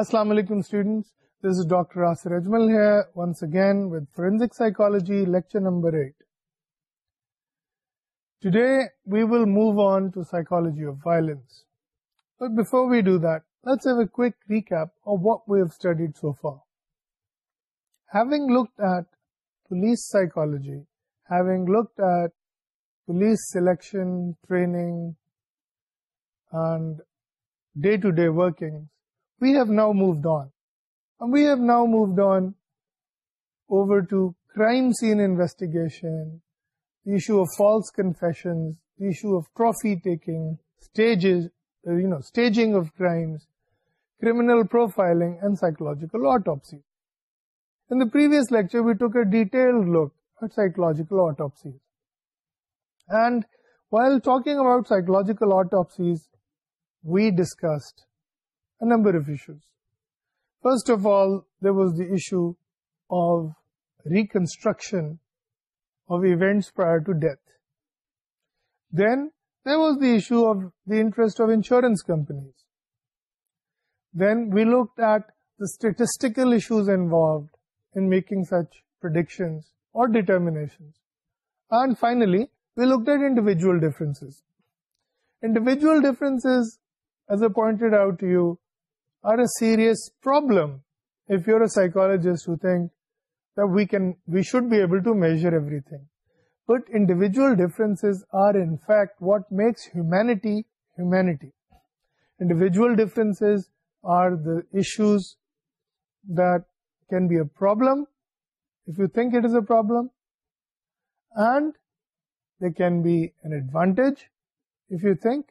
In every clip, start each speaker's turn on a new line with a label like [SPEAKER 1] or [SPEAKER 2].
[SPEAKER 1] السلام علیکم at today psychology selection training day to day working view now mode on view now موڈیشنجکلچرجیکل we discussed number of issues first of all they was deterrents prior death then the this of insurance then we look at دسٹیکلوڈ انکنگ such persons اور determination and finally we لوکیویژل difference individual difference as a point out to you are a serious problem if you're a psychologist who think that we should be able to measure everything. But individual differences are in fact what makes humanity humanity. Individual differences are the issues that can be a problem if you think it is a problem, and they can be an advantage if you think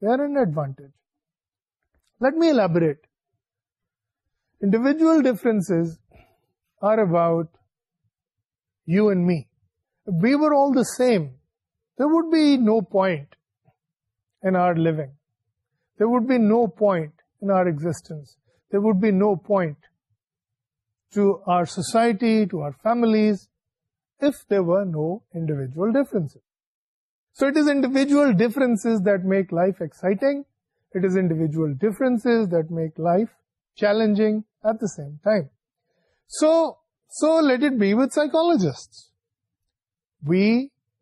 [SPEAKER 1] they're an advantage. Let me elaborate. Individual differences are about you and me. If we were all the same, there would be no point in our living. There would be no point in our existence. There would be no point to our society, to our families, if there were no individual differences. So it is individual differences that make life exciting, it is individual difference that life challenge at the same time so so let it بیلوج we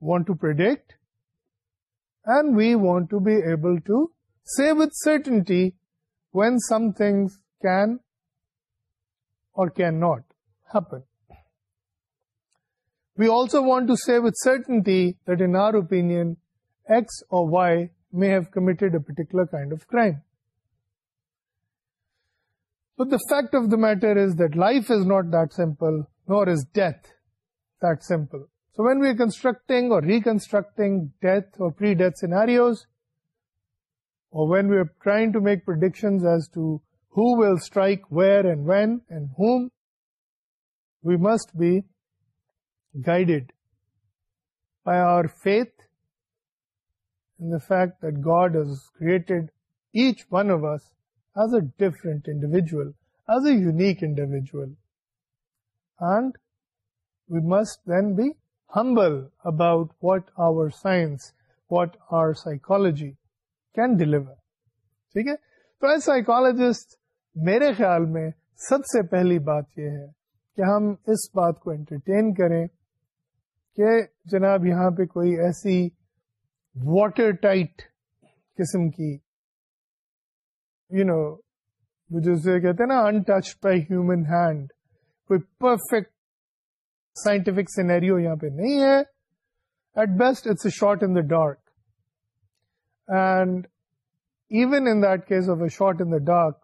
[SPEAKER 1] want to پرانٹ be able to say certainty when some things can or to say certainty there open X or Y may have committed a particular kind of crime. But the fact of the matter is that life is not that simple, nor is death that simple. So when we are constructing or reconstructing death or pre-death scenarios, or when we are trying to make predictions as to who will strike where and when and whom, we must be guided by our faith in the fact that God has created each one of us as a different individual, as a unique individual. And we must then be humble about what our science, what our psychology can deliver. Okay? So as psychologists, میرے خیال میں سب سے پہلی بات یہ ہے کہ ہم اس بات کو انٹرٹین کریں کہ جناب یہاں پہ کوئی ایسی واٹر ٹائٹ قسم کی یو نو جیسے کہتے ہیں نا انٹچ بائی ہیومن ہینڈ کوئی پرفیکٹ سائنٹیفک سینیریو یہاں پہ نہیں ہے at best it's a shot in the dark and even in that case of a shot in the dark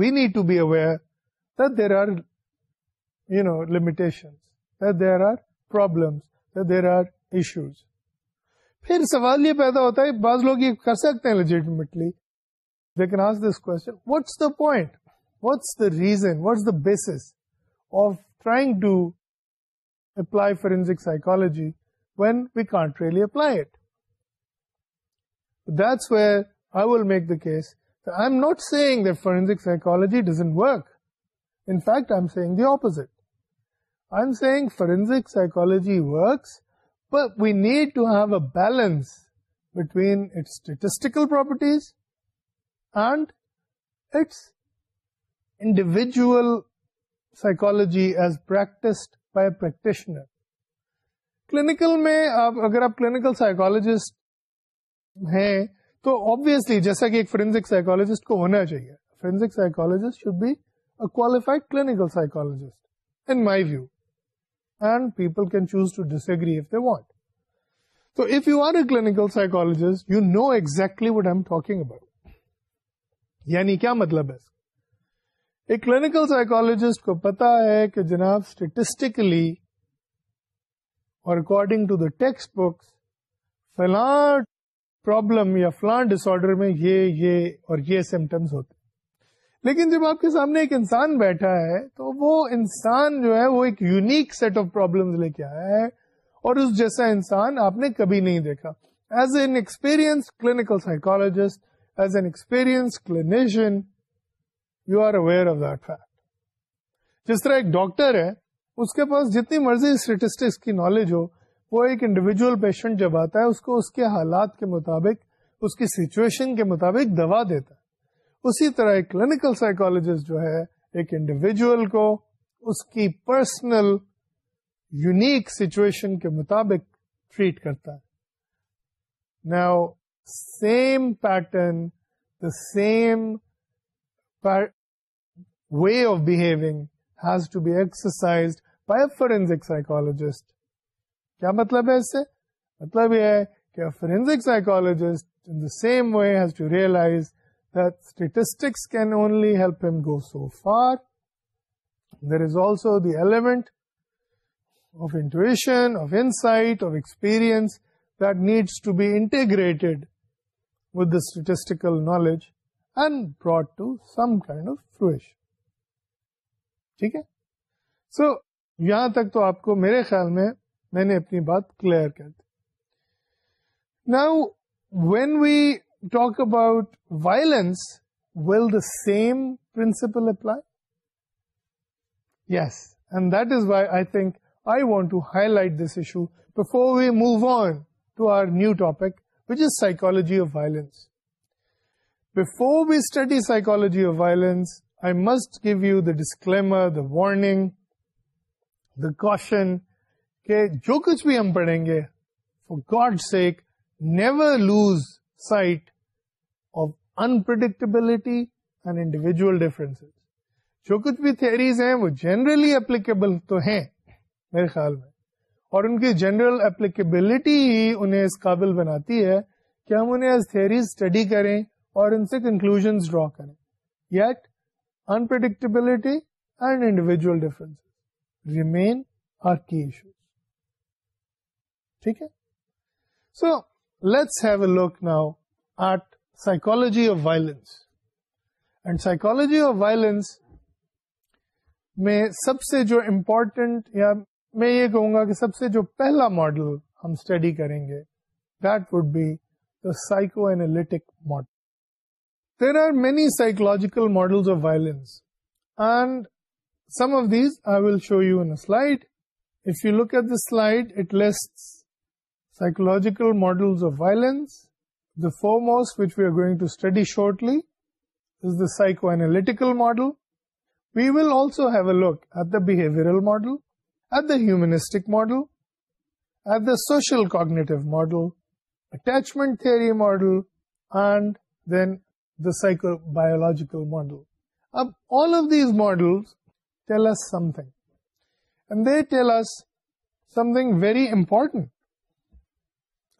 [SPEAKER 1] we need to be aware there are you know limitation there are problems there are issues پھر سوال یہ پیدا ہوتا ہے بعض لوگ یہ کر سکتے ہیں legitimately as this what's the point what's the reason what's the base of trying to apply forensic psychology when we can't really apply it this where I will make the case I not seeing the forensic psychology doesn't work in fact آئیگ the opposite I am seeing forensic psychology works But we need to have a balance between its statistical properties and its individual psychology as practiced by a practitioner. Clinical میں تو obviously جیسا کہ forensic psychologist کو ہونا چاہیے forensic psychologist should be a qualified in my view and people can choose to disagree if they want to if you are a psychologist, you know exactly what I am talking about یعنی کیا مطلب ہے ایک clinical psychologist کو پتا ہے کہ جناب اسٹیٹسٹکلی اور according to the text books فلاں پرابلم یا فلاں ڈس آرڈر میں یہ یہ اور یہ سمٹمس ہوتے لیکن جب آپ کے سامنے ایک انسان بیٹھا ہے تو وہ انسان جو ہے وہ ایک یونیک سیٹ آف پرابلم لے کے آیا ہے اور اس جیسا انسان آپ نے کبھی نہیں دیکھا as an experience clinical psychologist as an experience clinician you are aware of that fact جس طرح ایک ڈاکٹر ہے اس کے پاس جتنی مرضی اسٹیٹسٹکس کی نالج ہو وہ ایک انڈیویجل پیشنٹ جب آتا ہے اس کو اس کے حالات کے مطابق اس کی سچویشن کے مطابق دوا دیتا ہے اسی طرح ایک کلینکل سائیکولوجسٹ جو ہے ایک انڈیویجل کو اس کی پرسنل یونیک سچویشن کے مطابق ٹریٹ کرتا ہے نا same pattern the same way of behaving has to be exercise by forensic psychologist کیا مطلب ہے اس سے مطلب یہ ہے کہ forensic psychologist in the same way has to realise that statistics can only help him go so far. There is also the element of intuition, of insight, of experience that needs to be integrated with the statistical knowledge and brought to some kind of fruition. So, یہاں تک تو آپ کو میرے خیال میں میں نے اپنی بات کلیئر کر دی نا when we talk about violence well the same principle apply yes and that is why I think I want to highlight this issue before we move on to our new topic which is psychology of violence before we study psychology of violence I must give you the disclaimer the warning the caution کہ جو کچھ بھی ہم پڑھیں گے for God sake never lose sight of unpredictability and individual difference جو کچھ بھی تھیئریز ہیں وہ جنرلی اپلیکیبل تو ہیں میرے خیال میں اور ان کی جنرل اپلیکیبلٹی ہی انہیں اس قابل بناتی ہے کہ ہم انہیں تھیئریز اسٹڈی کریں اور ان سے کنکلوژ ڈرا کریں yet unpredictability and individual difference remain our key issues ٹھیک ہے so let's have a look now at psychology of violence. And psychology of violence میں سب سے جو امپورٹنٹ یا میں یہ کہوں گا کہ سب سے جو پہلا ماڈل ہم اسٹڈی کریں گے that would be the psychoanalytic model there are many psychological model of violence and some of these I will show you an slide if you look at the slide it list psychological models of violence. The foremost, which we are going to study shortly, is the psychoanalytical model. We will also have a look at the behavioral model, at the humanistic model, at the social cognitive model, attachment theory model, and then the psychobiological model. All of these models tell us something, and they tell us something very important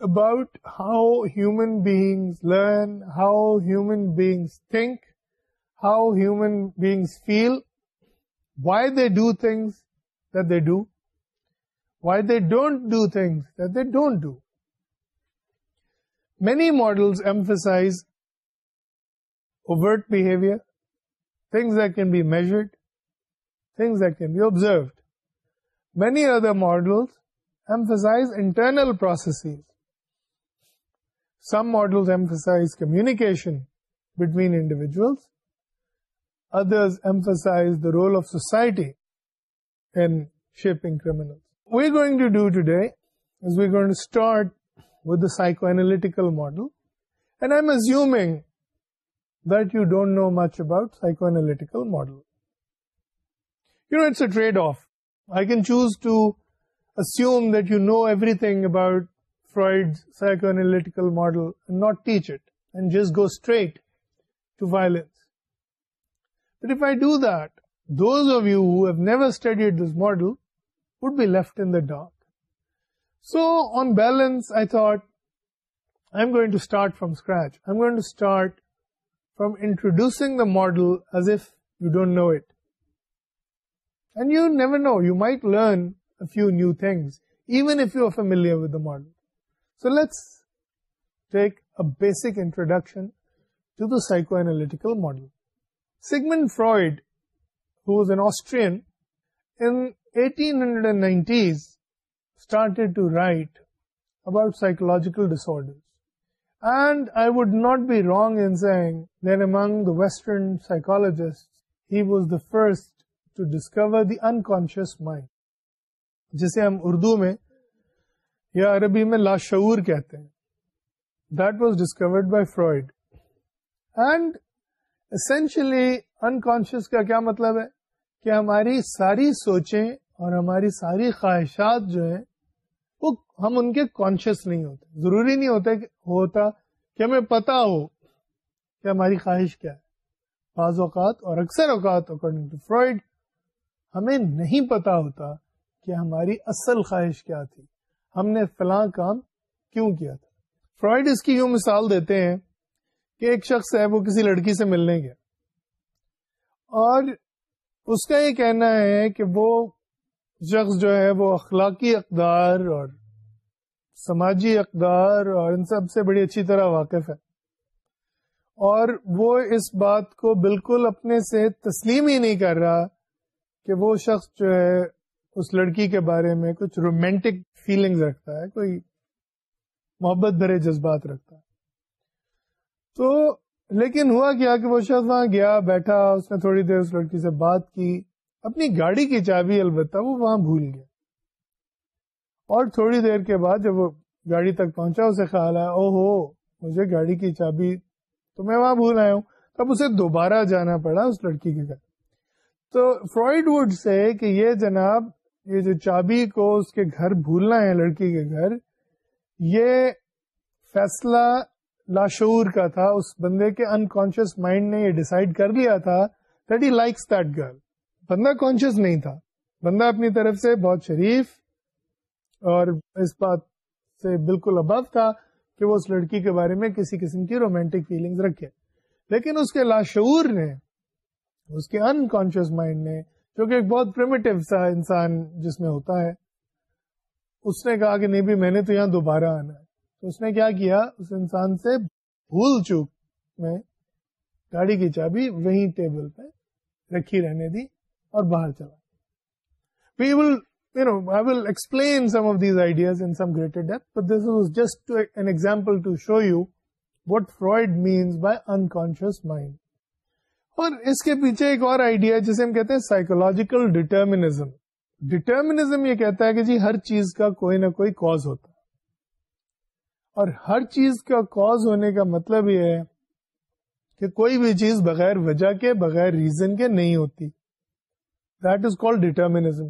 [SPEAKER 1] about how human beings learn, how human beings think, how human beings feel, why they do things that they do, why they don't do things that they don't do. Many models emphasize overt behavior, things that can be measured, things that can be observed. Many other models emphasize internal processes, some models emphasise communication between individual other emphasise the role of سوسائٹیوالٹیکل model and آئیگ don't know much about psychoanalytical model trade off I can choose to do know everything about Freud psychoanalytical model not teach it just go straight off you have studied this model would benefit انارک so on balance I going to start from scratch toward from introducing the model as if you don't know it you Noor know you might learn few new things even if you if familiar with model so let's take a basic introduction to داکو analytical model Sigmund Freud ہوٹاروجیکل disorder and I would not be wrong in saying among the western psychologist he was the first to discover the unconscious mind جسے ہم اردو میں یا عربی میں لاشعور کہتے ہیں that was discovered by Freud and essentially unconscious کا کیا مطلب ہے کہ ہماری ساری سوچیں اور ہماری ساری خواہشات جو ہیں وہ ہم ان کے کانشیس نہیں ہوتے ضروری نہیں ہوتے کہ ہمیں پتا ہو کہ ہماری خواہش کیا ہے بعض اوقات اور اکثر اوقات اکارڈنگ ٹو فرائڈ ہمیں نہیں پتا ہوتا کہ ہماری اصل خواہش کیا تھی ہم نے فلاں کام کیوں کیا تھا فرائڈ اس کی یوں مثال دیتے ہیں کہ ایک شخص ہے وہ کسی لڑکی سے ملنے گیا اور اس کا یہ کہنا ہے کہ وہ شخص جو ہے وہ اخلاقی اقدار اور سماجی اقدار اور ان سب سے بڑی اچھی طرح واقف ہے اور وہ اس بات کو بالکل اپنے سے تسلیم ہی نہیں کر رہا کہ وہ شخص جو ہے اس لڑکی کے بارے میں کچھ رومینٹک فیلنگز رکھتا ہے کوئی محبت بھرے جذبات رکھتا ہے تو لیکن ہوا کیا کہ وہ شخص وہاں گیا بیٹھا اس نے تھوڑی دیر اس لڑکی سے بات کی اپنی گاڑی کی چابی البتہ وہ وہاں بھول گیا اور تھوڑی دیر کے بعد جب وہ گاڑی تک پہنچا اسے خیال آیا او ہو مجھے گاڑی کی چابی تو میں وہاں بھول آیا ہوں تب اسے دوبارہ جانا پڑا اس لڑکی کے گھر تو فرائڈ وڈ سے کہ یہ جناب یہ جو چابی کو اس کے گھر بھولنا ہے لڑکی کے گھر یہ فیصلہ لاشعور کا تھا اس بندے کے انکانشیس مائنڈ نے یہ ڈسائڈ کر لیا تھا that he likes that girl بندہ کانشیس نہیں تھا بندہ اپنی طرف سے بہت شریف اور اس بات سے بالکل ابو تھا کہ وہ اس لڑکی کے بارے میں کسی قسم کی رومانٹک فیلنگز رکھے لیکن اس کے لاشعور نے اس کے ان کانشیس مائنڈ نے ایک بہت پرمیٹو انسان جس میں ہوتا ہے اس نے کہا کہ نہیں بھی میں نے تو یہاں دوبارہ آنا ہے تو اس نے کیا کیا اس انسان سے بھول چوک میں گاڑی کی چابی وہیں ٹیبل پہ رکھی رہنے دی اور باہر explain some of these ideas was example to show you what Freud means by unconscious mind اور اس کے پیچھے ایک اور آئیڈیا ہے جسے ہم کہتے ہیں سائیکولوجیکل ڈیٹرمینزم ڈیٹرمنیزم یہ کہتا ہے کہ جی ہر چیز کا کوئی نہ کوئی کاز ہوتا ہے اور ہر چیز کا کاز ہونے کا مطلب یہ ہے کہ کوئی بھی چیز بغیر وجہ کے بغیر ریزن کے نہیں ہوتی دیٹ از کال ڈیٹرمینزم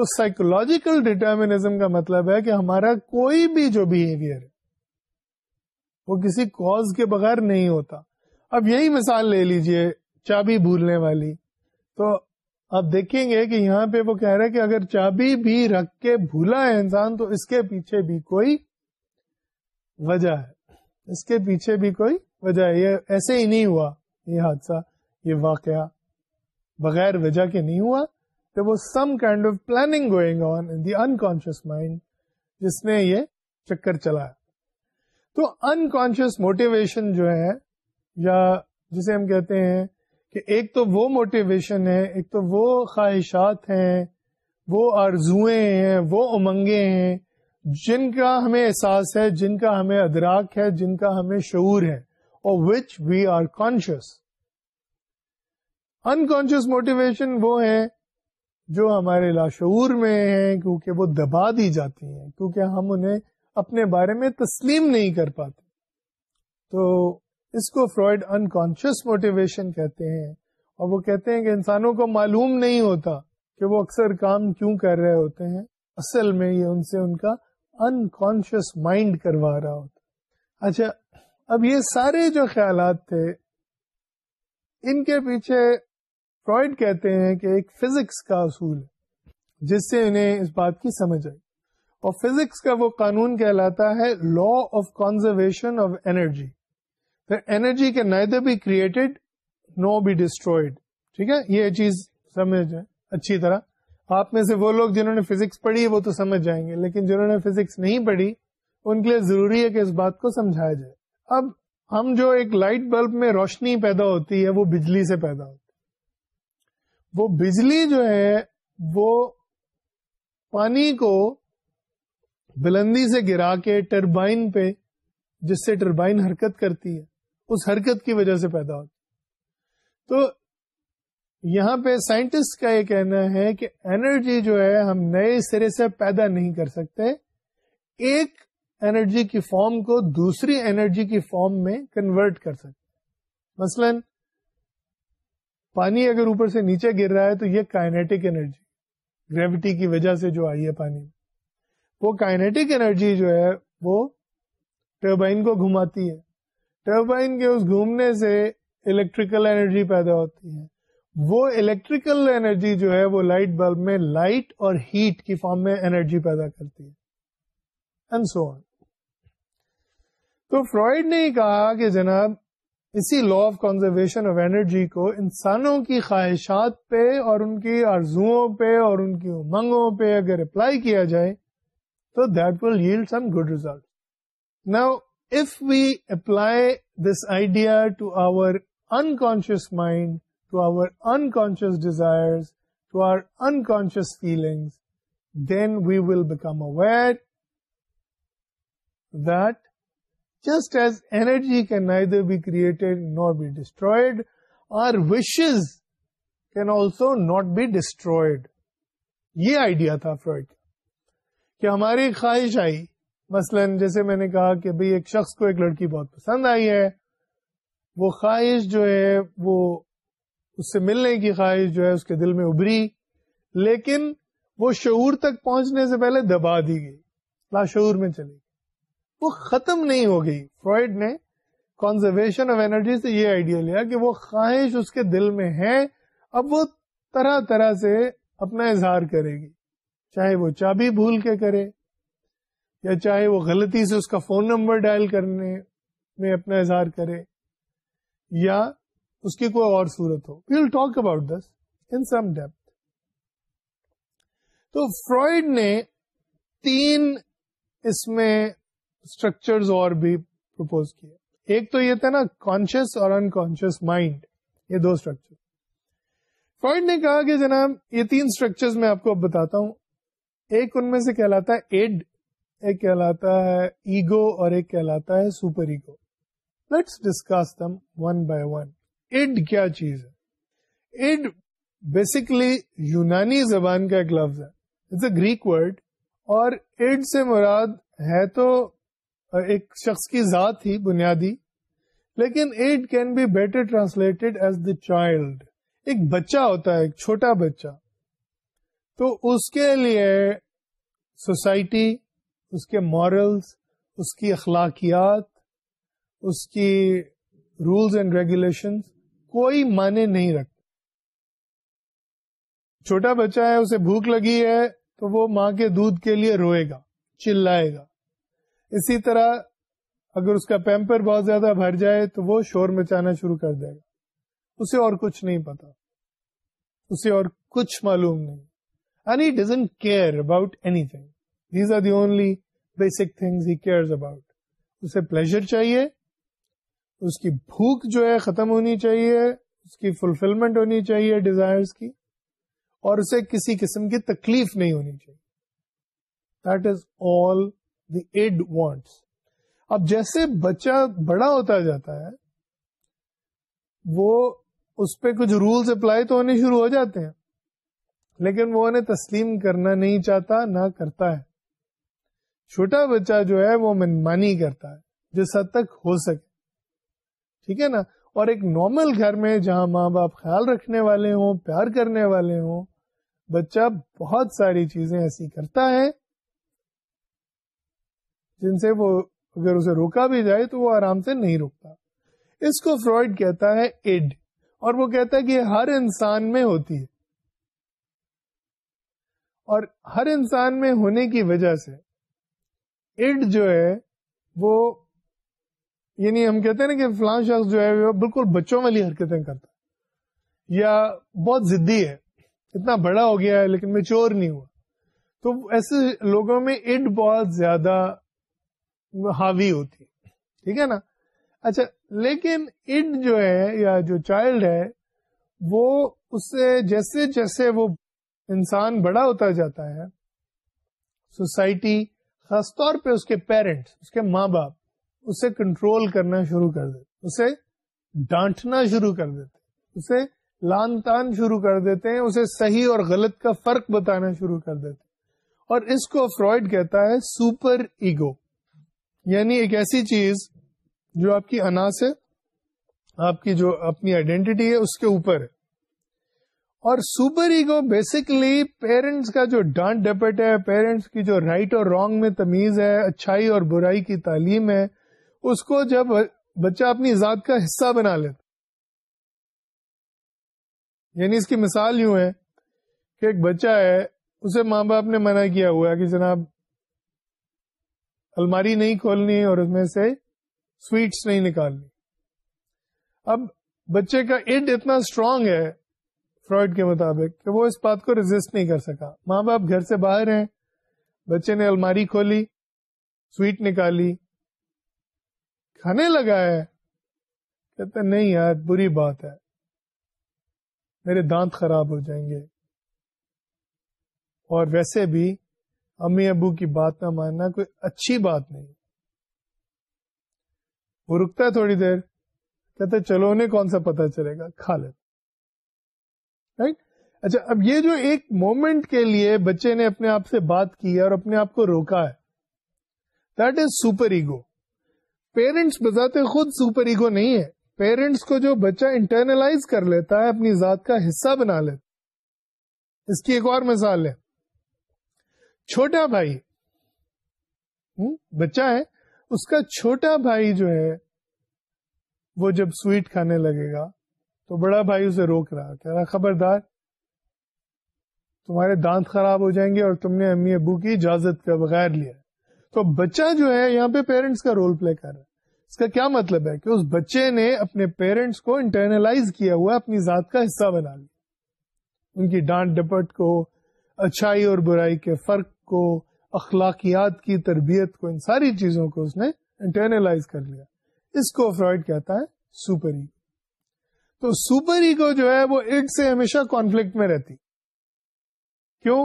[SPEAKER 1] تو سائیکولوجیکل ڈیٹرمیزم کا مطلب ہے کہ ہمارا کوئی بھی جو بہیویئر وہ کسی کاز کے بغیر نہیں ہوتا اب یہی مثال لے لیجئے چابی بھولنے والی تو آپ دیکھیں گے کہ یہاں پہ وہ کہہ رہے کہ اگر چابی بھی رکھ کے بھولا ہے انسان تو اس کے پیچھے بھی کوئی وجہ ہے اس کے پیچھے بھی کوئی وجہ ہے یہ ایسے ہی نہیں ہوا یہ حادثہ یہ واقعہ بغیر وجہ کے نہیں ہوا تو وہ some kind of planning going on the unconscious mind جس نے یہ چکر چلا تو انکانشیس موٹیویشن جو ہے یا جسے ہم کہتے ہیں کہ ایک تو وہ موٹیویشن ہے ایک تو وہ خواہشات ہیں وہ ہیں وہ امنگیں ہیں جن کا ہمیں احساس ہے جن کا ہمیں ادراک ہے جن کا ہمیں شعور ہے اور which we are conscious unconscious motivation وہ ہیں جو ہمارے لاشعور میں ہیں کیونکہ وہ دبا دی جاتی ہیں کیونکہ ہم انہیں اپنے بارے میں تسلیم نہیں کر پاتے تو اس کو فرائڈ انکانشیس موٹیویشن کہتے ہیں اور وہ کہتے ہیں کہ انسانوں کو معلوم نہیں ہوتا کہ وہ اکثر کام کیوں کر رہے ہوتے ہیں اصل میں یہ ان سے ان کا انکانشیس مائنڈ کروا رہا ہوتا اچھا اب یہ سارے جو خیالات تھے ان کے پیچھے فرائڈ کہتے ہیں کہ ایک فزکس کا اصول ہے جس سے انہیں اس بات کی سمجھ آئی اور فزکس کا وہ قانون کہلاتا ہے law of conservation of energy energy can نئے be created no be destroyed ٹھیک ہے یہ چیز سمجھ ہے اچھی طرح آپ میں سے وہ لوگ جنہوں نے فزکس پڑھی ہے وہ تو سمجھ جائیں گے لیکن جنہوں نے فزکس نہیں پڑھی ان کے لیے ضروری ہے کہ اس بات کو سمجھایا جائے اب ہم جو ایک لائٹ بلب میں روشنی پیدا ہوتی ہے وہ بجلی سے پیدا ہوتی وہ بجلی جو ہے وہ پانی کو بلندی سے گرا کے ٹربائن پہ جس سے ٹربائن حرکت کرتی ہے اس حرکت کی وجہ سے پیدا ہوتی تو یہاں پہ سائنٹسٹ کا یہ کہنا ہے کہ انرجی جو ہے ہم نئے سرے سے پیدا نہیں کر سکتے ایک انرجی کی فارم کو دوسری انرجی کی فارم میں کنورٹ کر سکتے مثلا پانی اگر اوپر سے نیچے گر رہا ہے تو یہ کائنیٹک انرجی گریوٹی کی وجہ سے جو آئی ہے پانی وہ کائنیٹک انرجی جو ہے وہ ٹربائن کو گھماتی ہے ٹربائن کے اس گھومنے سے الیکٹریکل انرجی پیدا ہوتی ہے وہ الیکٹریکل انرجی جو ہے وہ لائٹ بلب میں لائٹ اور ہیٹ کی فارم میں انرجی پیدا کرتی ہے تو فرائڈ نے کہا کہ جناب اسی law of conservation of energy کو انسانوں کی خواہشات پہ اور ان کی آرزو پہ اور ان کی امنگوں پہ اگر اپلائی کیا جائے تو that will held some good result now if we apply this idea to our unconscious mind to our unconscious desire to our unconscious feelings then we will become aware that just as energy can either be created not be destroyed our wishes can also not be destroyed یہ idea تھا Freud کا کیا ہماری خواہش آئی مثلا جیسے میں نے کہا کہ بھئی ایک شخص کو ایک لڑکی بہت پسند آئی ہے وہ خواہش جو ہے وہ اس سے ملنے کی خواہش جو ہے اس کے دل میں ابری لیکن وہ شعور تک پہنچنے سے پہلے دبا دی گئی لاشعور میں چلی وہ ختم نہیں ہو گئی فرائڈ نے کنزرویشن آف انرجی سے یہ آئیڈیا لیا کہ وہ خواہش اس کے دل میں ہے اب وہ طرح طرح سے اپنا اظہار کرے گی چاہے وہ چابی بھول کے کرے یا چاہے وہ غلطی سے اس کا فون نمبر ڈائل کرنے میں اپنا اظہار کرے یا اس کی کوئی اور صورت ہو we will talk about this in some تو فرائڈ نے تین اس میں اسٹرکچرز اور بھی پرپوز ایک تو یہ تھا نا کانشیس اور انکانشیس مائنڈ یہ دو اسٹرکچر فرائڈ نے کہا کہ جناب یہ تین اسٹرکچر میں آپ کو اب بتاتا ہوں ایک ان میں سے کہلاتا ہے ایڈ ایک کہلاتا ہے ایگو اور ایک کہلاتا ہے superego let's discuss them one by one id کیا چیز ہے ایڈ بیسکلی یونانی زبان کا ایک لفظ ہے اٹس اے گریک ورڈ اور ایڈ سے مراد ہے تو ایک شخص کی ذات ہی بنیادی لیکن id can be better translated as the child ایک بچہ ہوتا ہے ایک چھوٹا بچہ تو اس کے لیے سوسائٹی اس کے مورلس اس کی اخلاقیات اس کی رولز اینڈ ریگولیشن کوئی معنی نہیں رکھتے چھوٹا بچہ ہے اسے بھوک لگی ہے تو وہ ماں کے دودھ کے لیے روئے گا چلائے گا اسی طرح اگر اس کا پیمپر بہت زیادہ بھر جائے تو وہ شور مچانا شروع کر دے گا اسے اور کچھ نہیں پتا اسے اور کچھ معلوم نہیں any doesn't care about thing these are the only basic things he cares about اسے پلیزر چاہیے اس کی بھوک جو ہے ختم ہونی چاہیے اس کی فلفلمنٹ ہونی چاہیے ڈیزائر کی اور اسے کسی قسم کی تکلیف نہیں ہونی چاہیے that is all the id wants اب جیسے بچہ بڑا ہوتا جاتا ہے وہ اس پہ کچھ رولس اپلائی تو ہونے شروع ہو جاتے ہیں لیکن وہ انہیں تسلیم کرنا نہیں چاہتا نہ کرتا ہے چھوٹا بچہ جو ہے وہ منمانی کرتا ہے جس حد تک ہو سکے ٹھیک ہے نا اور ایک نارمل گھر میں جہاں ماں باپ خیال رکھنے والے ہوں پیار کرنے والے ہوں بچہ بہت ساری چیزیں ایسی کرتا ہے جن سے وہ اگر اسے روکا بھی جائے تو وہ آرام سے نہیں روکتا اس کو فرائڈ کہتا ہے ایڈ اور وہ کہتا ہے کہ ہر انسان میں ہوتی ہے اور ہر انسان میں ہونے کی وجہ سے جو ہے وہ یعنی ہم کہتے ہیں نا کہ فلان شخص جو ہے وہ بالکل بچوں والی حرکتیں کرتا یا بہت زدی ہے اتنا بڑا ہو گیا ہے لیکن میچور نہیں ہوا تو ایسے لوگوں میں اڈ بہت زیادہ حاوی ہوتی ٹھیک ہے نا اچھا لیکن اڈ جو ہے یا جو چائلڈ ہے وہ اس سے جیسے جیسے وہ انسان بڑا ہوتا جاتا ہے سوسائٹی خاص طور پہ اس کے پیرنٹ اس کے ماں باپ اسے کنٹرول کرنا شروع کر دیتے اسے ڈانٹنا شروع کر دیتے اسے لان تان شروع کر دیتے ہیں اسے صحیح اور غلط کا فرق بتانا شروع کر دیتے اور اس کو فرائڈ کہتا ہے سپر ایگو یعنی ایک ایسی چیز جو آپ کی انا سے آپ کی جو اپنی آئیڈینٹی ہے اس کے اوپر ہے اور سپر ایگو بیسکلی پیرنٹس کا جو ڈانٹ ڈپٹ ہے پیرنٹس کی جو رائٹ اور رانگ میں تمیز ہے اچھائی اور برائی کی تعلیم ہے اس کو جب بچہ اپنی ذات کا حصہ بنا لیتا یعنی اس کی مثال یوں ہے کہ ایک بچہ ہے اسے ماں باپ نے منع کیا ہوا کہ جناب الماری نہیں کھولنی اور اس میں سے سویٹس نہیں نکالنی اب بچے کا اڈ اتنا اسٹرانگ ہے فرائڈ کے مطابق کہ وہ اس بات کو ریزسٹ نہیں کر سکا ماں باپ گھر سے باہر ہیں بچے نے الماری کھولی سویٹ نکالی کھانے لگا ہے نہیں یار بری بات ہے میرے دانت خراب ہو جائیں گے اور ویسے بھی امی ابو کی بات نہ ماننا کوئی اچھی بات نہیں وہ رکتا ہے تھوڑی دیر کہتے چلو انہیں کون سا پتا چلے گا کھا لیتا رائٹ right? اچھا اب یہ جو ایک مومنٹ کے لیے بچے نے اپنے آپ سے بات کی ہے اور اپنے آپ کو روکا ہے that is super ego parents بذات خود سپر ایگو نہیں ہے پیرنٹس کو جو بچہ انٹرنلائز کر لیتا ہے اپنی ذات کا حصہ بنا لیتا اس کی ایک اور مثال ہے چھوٹا بھائی بچہ ہے اس کا چھوٹا بھائی جو ہے وہ جب سویٹ کھانے لگے گا تو بڑا بھائی اسے روک رہا کہہ رہا خبردار تمہارے دانت خراب ہو جائیں گے اور تم نے امی ابو کی اجازت کا بغیر لیا تو بچہ جو ہے یہاں پہ پیرنٹس کا رول پلے کر رہا ہے اس کا کیا مطلب ہے کہ اس بچے نے اپنے پیرنٹس کو انٹرنلائز کیا ہوا اپنی ذات کا حصہ بنا لیا ان کی ڈانٹ ڈپٹ کو اچھائی اور برائی کے فرق کو اخلاقیات کی تربیت کو ان ساری چیزوں کو اس نے انٹرنلائز کر لیا اس کو فرائڈ کہتا ہے سپر ایگو تو سپر ایگو جو ہے وہ اڈ سے ہمیشہ کانفلکٹ میں رہتی کیوں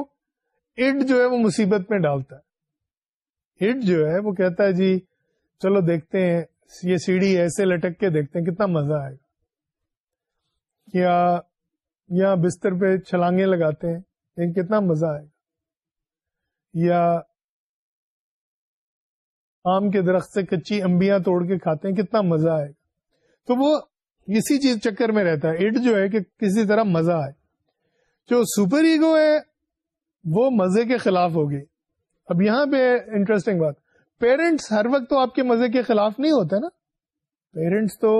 [SPEAKER 1] اڈ جو ہے وہ مصیبت میں ڈالتا ہے جو ہے وہ کہتا ہے جی چلو دیکھتے ہیں یہ سیڑھی ایسے لٹک کے دیکھتے ہیں کتنا مزہ آئے گا یا بستر پہ چھلانگیں لگاتے ہیں کتنا مزہ آئے گا یا آم کے درخت سے کچی امبیاں توڑ کے کھاتے ہیں کتنا مزہ آئے گا تو وہ اسی چیز چکر میں رہتا ہے اٹ جو ہے کہ کسی طرح مزہ آئے جو سپر ایگو ہے وہ مزے کے خلاف ہوگی اب یہاں پہ انٹرسٹنگ بات پیرنٹس ہر وقت تو آپ کے مزے کے خلاف نہیں ہوتے نا پیرنٹس تو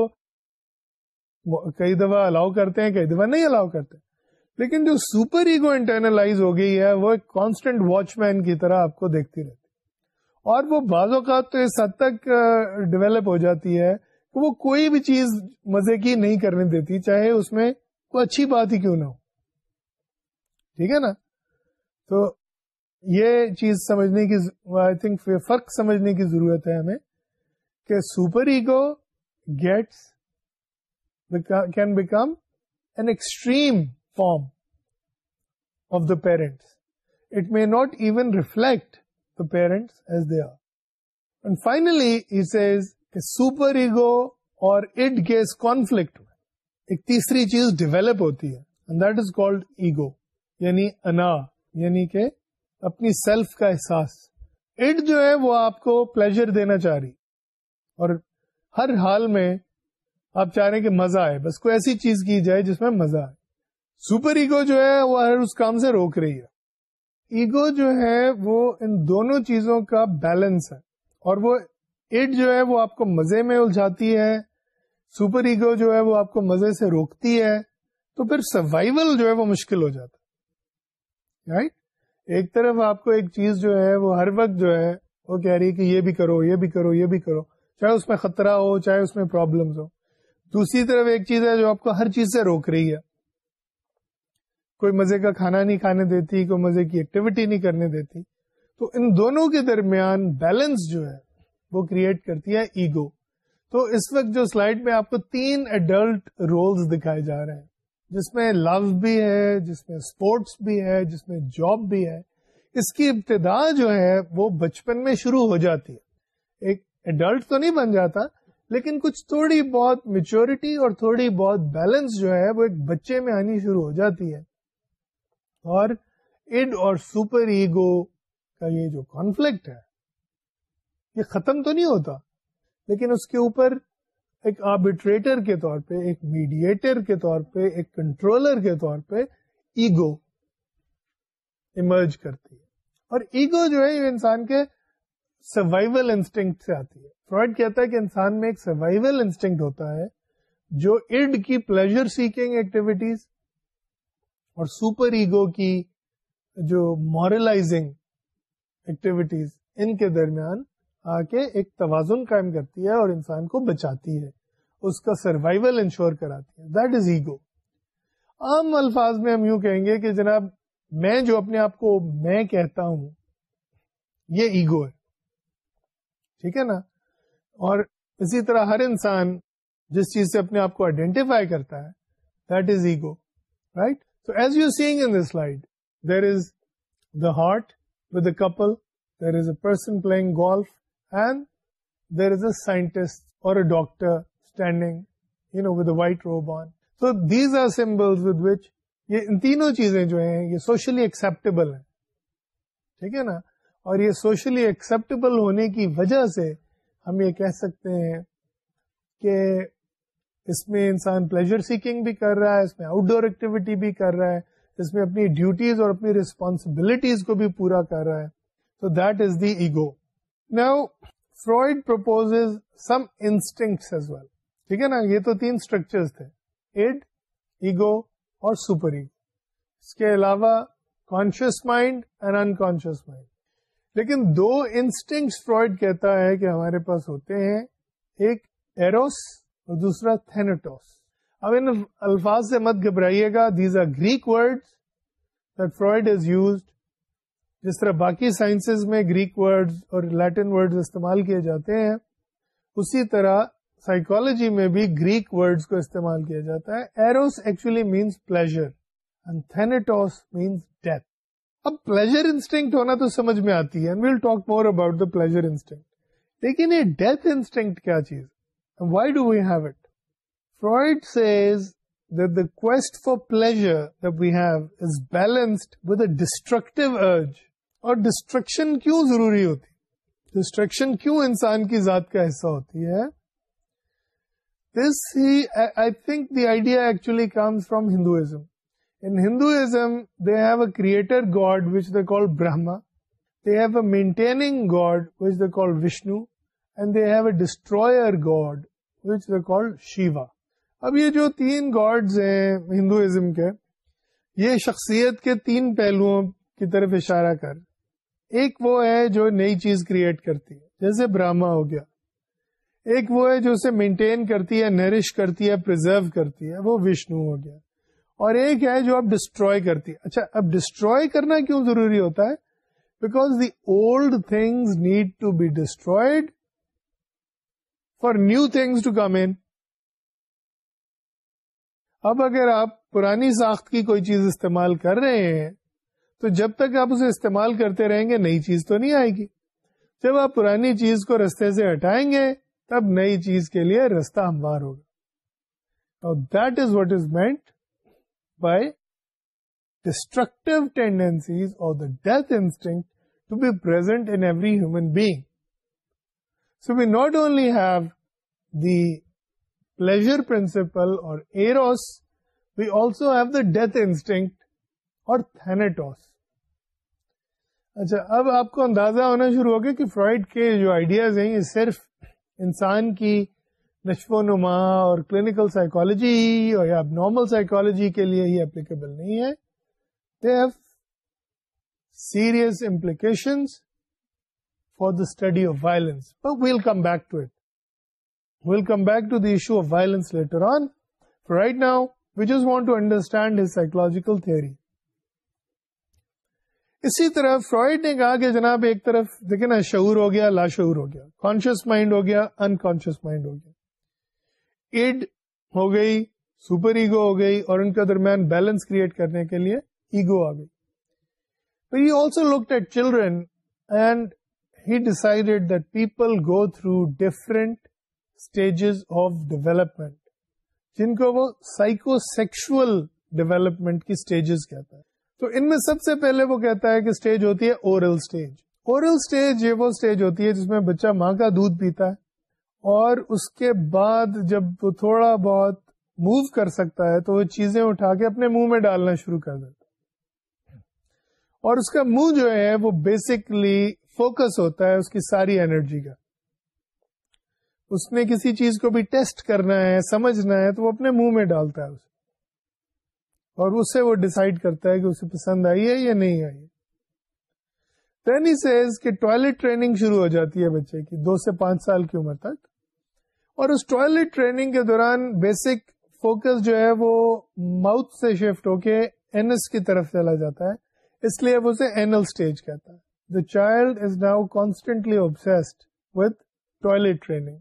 [SPEAKER 1] کئی دفعہ الاؤ کرتے ہیں کئی دفعہ نہیں الاؤ کرتے لیکن جو سپر ایگو انٹرنلائز ہو گئی ہے وہ ایک کانسٹنٹ واچ مین کی طرح آپ کو دیکھتی رہتی اور وہ بعض اوقات تو اس حد تک ڈیولپ ہو جاتی ہے وہ کوئی بھی چیز مزے کی نہیں کرنے دیتی چاہے اس میں کوئی اچھی بات ہی کیوں نہ ہو ٹھیک ہے نا تو یہ چیز سمجھنے کی آئی تھنک فرق سمجھنے کی ضرورت ہے ہمیں کہ super ego gets can become an extreme form of the parents it may not even reflect the parents as they are and finally says کہ سپر ایگو اور اڈ کے چیز ڈیویلپ ہوتی ہے یعنی یعنی انا یعنی کہ اپنی سیلف کا احساس اڈ جو ہے وہ آپ کو پلیزر دینا چاہ رہی اور ہر حال میں آپ چاہ رہے ہیں کہ مزہ آئے بس کوئی ایسی چیز کی جائے جس میں مزہ آئے سپر ایگو جو ہے وہ ہر اس کام سے روک رہی ہے ایگو جو ہے وہ ان دونوں چیزوں کا بیلنس ہے اور وہ اٹ جو ہے وہ آپ کو مزے میں الجھاتی ہے سپر ایگو جو ہے وہ آپ کو مزے سے روکتی ہے تو پھر سروائول جو ہے وہ مشکل ہو جاتا رائٹ ایک طرف آپ کو ایک چیز جو ہے وہ ہر وقت جو ہے وہ کہہ رہی ہے کہ یہ بھی کرو یہ بھی کرو یہ بھی کرو چاہے اس میں خطرہ ہو چاہے اس میں پرابلم ہو دوسری طرف ایک چیز ہے جو آپ کو ہر چیز سے روک رہی ہے کوئی مزے کا کھانا نہیں کھانے دیتی کوئی مزے کی ایکٹیویٹی نہیں کرنے دیتی تو ان دونوں کے درمیان بیلنس جو ہے وہ کریٹ کرتی ہے ایگو تو اس وقت جو سلائڈ میں آپ کو تین ایڈلٹ رولز دکھائے جا رہے ہیں جس میں لو بھی ہے جس میں اسپورٹس بھی ہے جس میں جاب بھی ہے اس کی ابتدا جو ہے وہ بچپن میں شروع ہو جاتی ہے ایک ایڈلٹ تو نہیں بن جاتا لیکن کچھ تھوڑی بہت میچورٹی اور تھوڑی بہت بیلنس جو ہے وہ ایک بچے میں آنی شروع ہو جاتی ہے اور اڈ اور سپر ایگو کا یہ جو کانفلکٹ ہے یہ ختم تو نہیں ہوتا لیکن اس کے اوپر ایک آربیٹریٹر کے طور پہ ایک میڈیٹر کے طور پہ ایک کنٹرولر کے طور پہ ایگو ایمرج کرتی ہے اور ایگو جو ہے یہ انسان کے سروائول انسٹنگ سے آتی ہے فرائڈ کہتا ہے کہ انسان میں ایک سروائول انسٹنگ ہوتا ہے جو ارڈ کی پلیزر سیکنگ ایکٹیویٹیز اور سپر ایگو کی جو مورلائزنگ ایکٹیویٹیز ان کے درمیان آ کے ایک توازن قائم کرتی ہے اور انسان کو بچاتی ہے اس کا سروائول انشور کراتی ہے دیٹ از ایگو عام الفاظ میں ہم یوں کہیں گے کہ جناب میں جو اپنے آپ کو میں کہتا ہوں یہ ایگو ہے ٹھیک ہے نا اور اسی طرح ہر انسان جس چیز سے اپنے آپ کو آئیڈینٹیفائی کرتا ہے that is ego right so as you seeing in this light there is the heart with a couple there is a person playing golf and there is a scientist or a doctor standing white robe on تو these are symbol with which یہ ان تینوں چیزیں جو ہیں یہ socially acceptable ہے ٹھیک ہے نا اور یہ سوشلی ایکسپٹیبل ہونے کی وجہ سے ہم یہ کہہ سکتے ہیں کہ اس میں انسان پلیزر سیکنگ بھی کر رہا ہے اس میں آؤٹ ڈور ایکٹیویٹی بھی کر رہا ہے اس میں اپنی ڈیوٹیز اور اپنی ریسپونسبلٹیز کو بھی پورا کر رہا ہے تو that is the ego Now, Freud proposes some instincts as well ٹھیک ہے نا یہ تو تین اسٹرکچر ایڈ ایگو اور سپر ایگو اس کے علاوہ conscious mind and unconscious mind لیکن دو انسٹنگس فرائڈ کہتا ہے کہ ہمارے پاس ہوتے ہیں ایک ایروس اور دوسرا تھینٹوس اب ان الفاظ سے مت گھبرائیے گا these are Greek word that Freud is used جس طرح باقی سائنسز میں گریک ورڈز اور لیٹن ورڈز استعمال کیے جاتے ہیں اسی طرح سائیکالوجی میں بھی گریک ورڈز کو استعمال کیا جاتا ہے Eros actually means pleasure Thanatos means death اب پلیزر انسٹنکٹ ہونا تو سمجھ میں آتی ہے and we'll talk more about the pleasure instinct لیکن یہ ڈیتھ انسٹنکٹ کیا چیز why do we have it Freud says that the quest for pleasure that we have is balanced with a destructive urge اور destruction کیوں ضروری ہوتی destruction کیوں انسان کی ذات کا حصہ ہوتی ہے this he I think the idea actually from Hinduism in Hinduism they have a creator god which call Brahma they have a maintaining god which they call Vishnu and they have a destroyer god which they call Shiva اب یہ جو تین God's ہیں Hinduism کے یہ شخصیت کے تین پہلوؤں کی طرف اشارہ کر ایک وہ ہے جو نئی چیز کریٹ کرتی ہے جیسے برہما ہو گیا ایک وہ ہے جو اسے مینٹین کرتی ہے نرش کرتی ہے پرزرو کرتی ہے وہ وشنو ہو گیا اور ایک ہے جو اب ڈسٹروائے کرتی ہے اچھا اب ڈسٹروائے کرنا کیوں ضروری ہوتا ہے because the old things need to be destroyed for new things to come in اب اگر آپ پرانی ساخت کی کوئی چیز استعمال کر رہے ہیں تو جب تک آپ اسے استعمال کرتے رہیں گے نئی چیز تو نہیں آئے گی جب آپ پرانی چیز کو رستے سے ہٹائیں گے تب نئی چیز کے لیے رستہ ہموار ہوگا that is what is meant by tendencies or the death instinct to be present in every human being so we not only have the pleasure principle or Eros we also have the death instinct اور اچھا اب آپ کو اندازہ ہونا شروع ہو گیا کہ فرائڈ کے جو آئیڈیاز ہیں یہ صرف انسان کی نشو و نما اور کلینکل سائیکولوجی اور نارمل سائیکولوجی کے لیے ہی اپلیکیبل نہیں ہے serious for the study of violence we'll come back to it we'll come back to the issue of violence later on right now we just want to understand his psychological theory اسی طرح fried نے کہا کہ جناب ایک طرف دیکھیں نا شعور ہو گیا لاشعور ہو گیا کانشیس مائنڈ ہو گیا انکانشیس مائنڈ ہو گیا ایڈ ہو گئی سپر ایگو ہو گئی اور ان کے درمیان بیلنس کریٹ کرنے کے لیے ایگو آ گئی تو you also look at children and he decided that people go through different stages of development جن کو وہ سائکو سیکشل ڈیولپمنٹ کی اسٹیجز کہتا ہے تو ان میں سب سے پہلے وہ کہتا ہے کہ اسٹیج ہوتی ہے oral stage oral stage stage یہ وہ ہوتی ہے جس میں بچہ ماں کا دودھ پیتا ہے اور اس کے بعد جب وہ تھوڑا بہت موو کر سکتا ہے تو وہ چیزیں اٹھا کے اپنے منہ میں ڈالنا شروع کر دیتا اور اس کا منہ جو ہے وہ بیسکلی فوکس ہوتا ہے اس کی ساری انرجی کا اس نے کسی چیز کو بھی ٹیسٹ کرنا ہے سمجھنا ہے تو وہ اپنے منہ میں ڈالتا ہے اور اسے وہ ڈسائڈ کرتا ہے کہ اسے پسند آئی ہے یا نہیں آئی سیز ٹوائلٹ ٹریننگ شروع ہو جاتی ہے بچے کی دو سے پانچ سال کی عمر تک اور اس ٹوائلٹ ٹریننگ کے دوران بیسک فوکس جو ہے وہ ماؤتھ سے شفٹ ہو کے اینس کی طرف چلا جاتا ہے اس لیے وہ اسے اینل اسٹیج کہتا ہے the child is now constantly obsessed with toilet training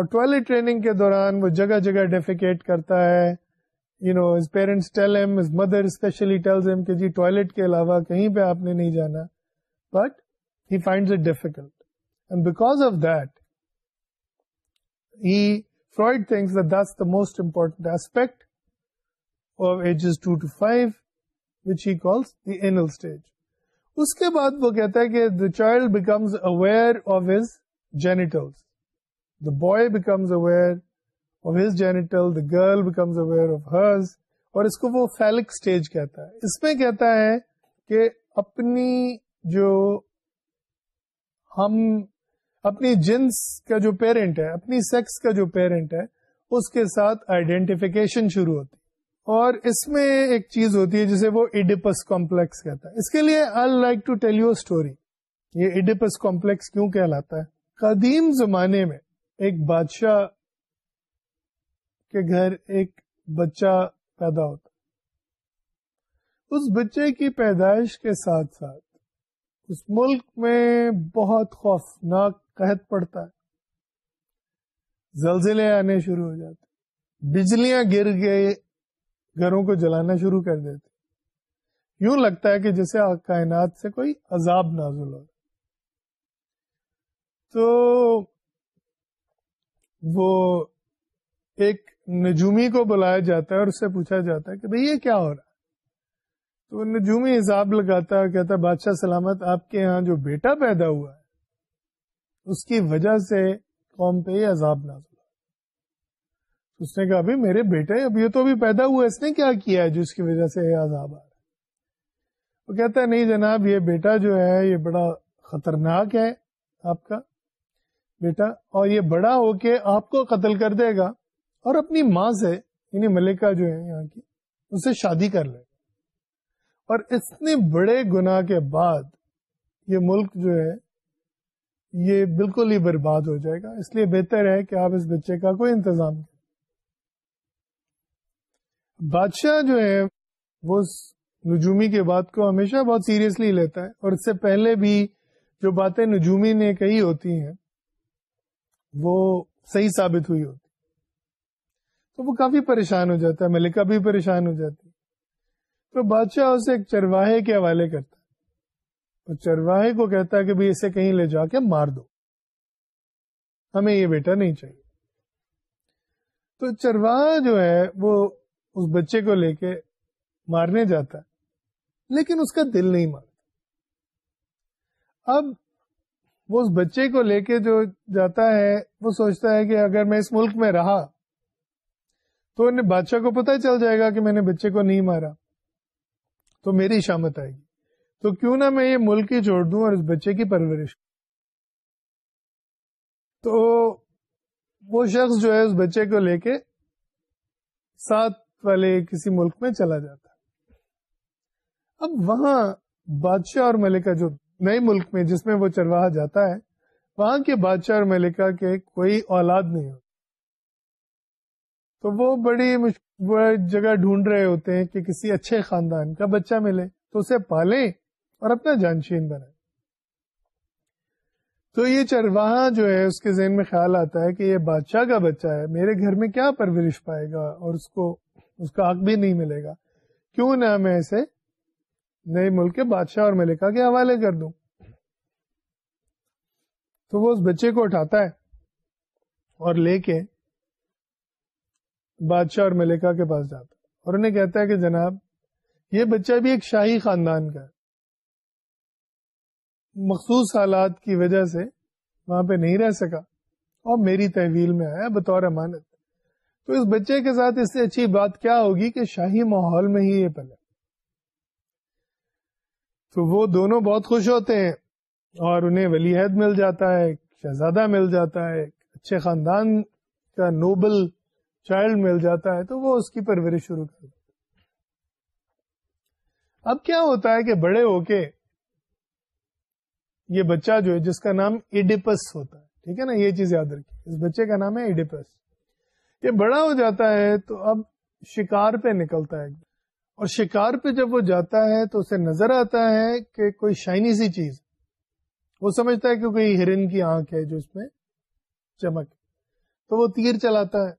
[SPEAKER 1] اور ٹوائلٹ ٹریننگ کے دوران وہ جگہ جگہ ڈیفیکیٹ کرتا ہے you know his parents tell his mother especially tells کہ جی ٹوائلٹ کے علاوہ کہیں پہ آپ نے نہیں جانا but he finds it difficult and because of that he Freud thinks this the most important aspect of ages two to five which he calls the anal stage اس کے بعد وہ کہتا ہے کہ the child becomes aware of his genital the boy becomes aware of his genital, the girl becomes aware of hers, اور اس کو وہ کہتا ہے اس میں کہتا ہے کہ اپنی جو ہم اپنی جنس کا جو پیرنٹ ہے اپنی سیکس کا جو پیرنٹ ہے اس کے ساتھ آئیڈینٹیفیکیشن شروع ہوتی اور اس میں ایک چیز ہوتی ہے جسے وہ ایڈیپس کمپلیکس کہتا ہے اس کے لیے I like to tell you story یہ ایڈیپس کمپلیکس کیوں کہلاتا ہے قدیم زمانے میں ایک بادشاہ کے گھر ایک بچہ پیدا ہوتا اس بچے کی پیدائش کے ساتھ ساتھ اس ملک میں بہت خوفناک قحط پڑتا ہے زلزلے آنے شروع ہو جاتے بجلیاں گر گئے گھروں کو جلانا شروع کر دیتے یوں لگتا ہے کہ جسے کائنات سے کوئی عذاب نازل ہو تو وہ ایک نجومی کو بلایا جاتا ہے اور اس سے پوچھا جاتا ہے کہ بھئی یہ کیا ہو رہا ہے تو نجومی حساب لگاتا ہے کہتا ہے بادشاہ سلامت آپ کے ہاں جو بیٹا پیدا ہوا ہے اس کی وجہ سے قوم پہ یہ عذاب نہ اس نے کہا بھائی میرے بیٹے اب یہ تو ابھی پیدا ہوا اس نے کیا کیا ہے جس کی وجہ سے یہ عذاب آ رہا ہے وہ کہتا ہے نہیں جناب یہ بیٹا جو ہے یہ بڑا خطرناک ہے آپ کا بیٹا اور یہ بڑا ہو کے آپ کو قتل کر دے گا اور اپنی ماں سے یعنی ملکہ جو ہے یہاں کی اسے شادی کر لے اور اتنے بڑے گنا کے بعد یہ ملک جو ہے یہ بالکل ہی برباد ہو جائے گا اس لیے بہتر ہے کہ آپ اس بچے کا کوئی انتظام کریں بادشاہ جو ہے وہ نجومی کے بات کو ہمیشہ بہت سیریسلی لیتا ہے اور اس سے پہلے بھی جو باتیں نجومی نے کہی ہوتی ہیں وہ صحیح ثابت ہوئی ہوتی تو وہ کافی پریشان ہو جاتا ہے ملکہ بھی پریشان ہو جاتی تو بادشاہ اسے ایک چرواہے کے حوالے کرتا تو چرواہے کو کہتا ہے کہ اسے کہیں لے جا کے مار دو ہمیں یہ بیٹا نہیں چاہیے تو چرواہ جو ہے وہ اس بچے کو لے کے مارنے جاتا ہے لیکن اس کا دل نہیں مارتا اب وہ اس بچے کو لے کے جو جاتا ہے وہ سوچتا ہے کہ اگر میں اس ملک میں رہا تو انہیں بادشاہ کو پتہ چل جائے گا کہ میں نے بچے کو نہیں مارا تو میری شامت آئے گی تو کیوں نہ میں یہ ملک ہی چھوڑ دوں اور اس بچے کی پرورش تو وہ شخص جو ہے اس بچے کو لے کے ساتھ والے کسی ملک میں چلا جاتا اب وہاں بادشاہ اور ملکہ جو نئے ملک میں جس میں وہ چرواہا جاتا ہے وہاں کے بادشاہ اور ملکہ کے کوئی اولاد نہیں ہوتی تو وہ بڑی مشکل جگہ ڈھونڈ رہے ہوتے ہیں کہ کسی اچھے خاندان کا بچہ ملے تو اسے پالے اور اپنا جانشین بنائیں تو یہ چرواہ جو ہے اس کے ذہن میں خیال آتا ہے کہ یہ بادشاہ کا بچہ ہے میرے گھر میں کیا پرورش پائے گا اور اس کو اس کا حق بھی نہیں ملے گا کیوں نہ میں اسے نئے ملک کے بادشاہ اور ملکہ کے حوالے کر دوں تو وہ اس بچے کو اٹھاتا ہے اور لے کے بادشاہ اور ملکا کے پاس جاتا اور انہیں کہتا ہے کہ جناب یہ بچہ بھی ایک شاہی خاندان کا ہے مخصوص حالات کی وجہ سے وہاں پہ نہیں رہ سکا اور میری تحویل میں آیا بطور امانت تو اس بچے کے ساتھ اس سے اچھی بات کیا ہوگی کہ شاہی ماحول میں ہی یہ پلا تو وہ دونوں بہت خوش ہوتے ہیں اور انہیں ولی عہد مل جاتا ہے شہزادہ مل جاتا ہے اچھے خاندان کا نوبل چائلڈ مل جاتا ہے تو وہ اس کی پرورش شروع کر اب کیا ہوتا ہے کہ بڑے ہو کے یہ بچہ جو ہے جس کا نام ایڈیپس ہوتا ہے ٹھیک ہے نا یہ چیز یاد رکھیے اس بچے کا نام ہے ایڈیپس یہ بڑا ہو جاتا ہے تو اب شکار پہ نکلتا ہے اور شکار پہ جب وہ جاتا ہے تو اسے نظر آتا ہے کہ کوئی شائنی سی چیز وہ سمجھتا ہے کہ کوئی ہرن کی آنکھ ہے جو اس میں چمک تو وہ تیر چلاتا ہے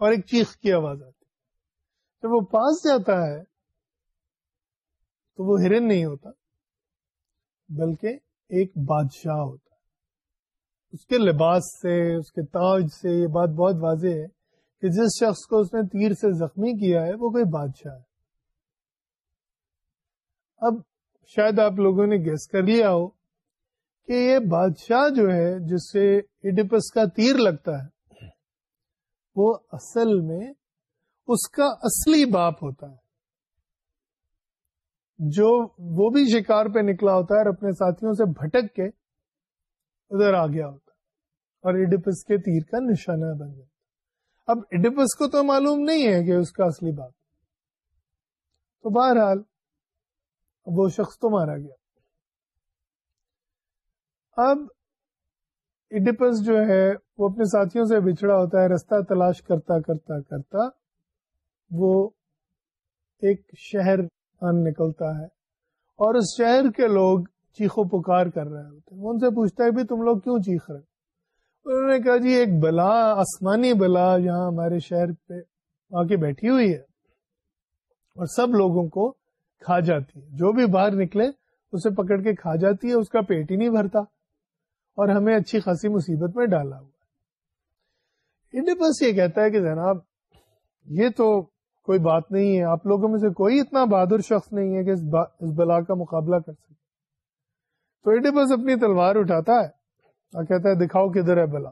[SPEAKER 1] اور ایک چیخ کی آواز آتی جب وہ پاس جاتا ہے تو وہ ہرن نہیں ہوتا بلکہ ایک بادشاہ ہوتا اس کے لباس سے اس کے تاج سے یہ بات بہت واضح ہے کہ جس شخص کو اس نے تیر سے زخمی کیا ہے وہ کوئی بادشاہ ہے اب شاید آپ لوگوں نے گیس کر لیا ہو کہ یہ بادشاہ جو ہے جس سے کا تیر لگتا ہے وہ اصل میں اس کا اصلی باپ ہوتا ہے جو وہ بھی شکار پہ نکلا ہوتا ہے اور اپنے ساتھیوں سے بھٹک کے ادھر آ گیا ہوتا ہے اور ایڈپس کے تیر کا نشانہ بن جاتا اب ایڈپس کو تو معلوم نہیں ہے کہ اس کا اصلی باپ تو بہرحال وہ شخص تو مارا گیا اب ایڈیپس جو ہے وہ اپنے ساتھیوں سے بچڑا ہوتا ہے رستہ تلاش کرتا کرتا کرتا وہ ایک شہر آن نکلتا ہے اور اس شہر کے لوگ چیخو پکار کر رہے ہوتے ہیں وہ ان سے پوچھتا ہے بھی تم لوگ کیوں چیخ رہے انہوں نے کہا جی ایک بلا آسمانی بلا یہاں ہمارے شہر پہ آ کے بیٹھی ہوئی ہے اور سب لوگوں کو کھا جاتی ہے جو بھی باہر نکلے اسے پکڑ کے کھا جاتی ہے اس کا پیٹ ہی نہیں بھرتا اور ہمیں اچھی خاصی مصیبت میں ڈالا ہوا انڈیپس یہ کہتا ہے کہ جناب یہ تو کوئی بات نہیں ہے آپ لوگوں میں سے کوئی اتنا بہادر شخص نہیں ہے کہ اس بلا کا مقابلہ کر سکے تو ایڈیپس اپنی تلوار اٹھاتا ہے اور کہتا ہے دکھاؤ کدھر ہے بلا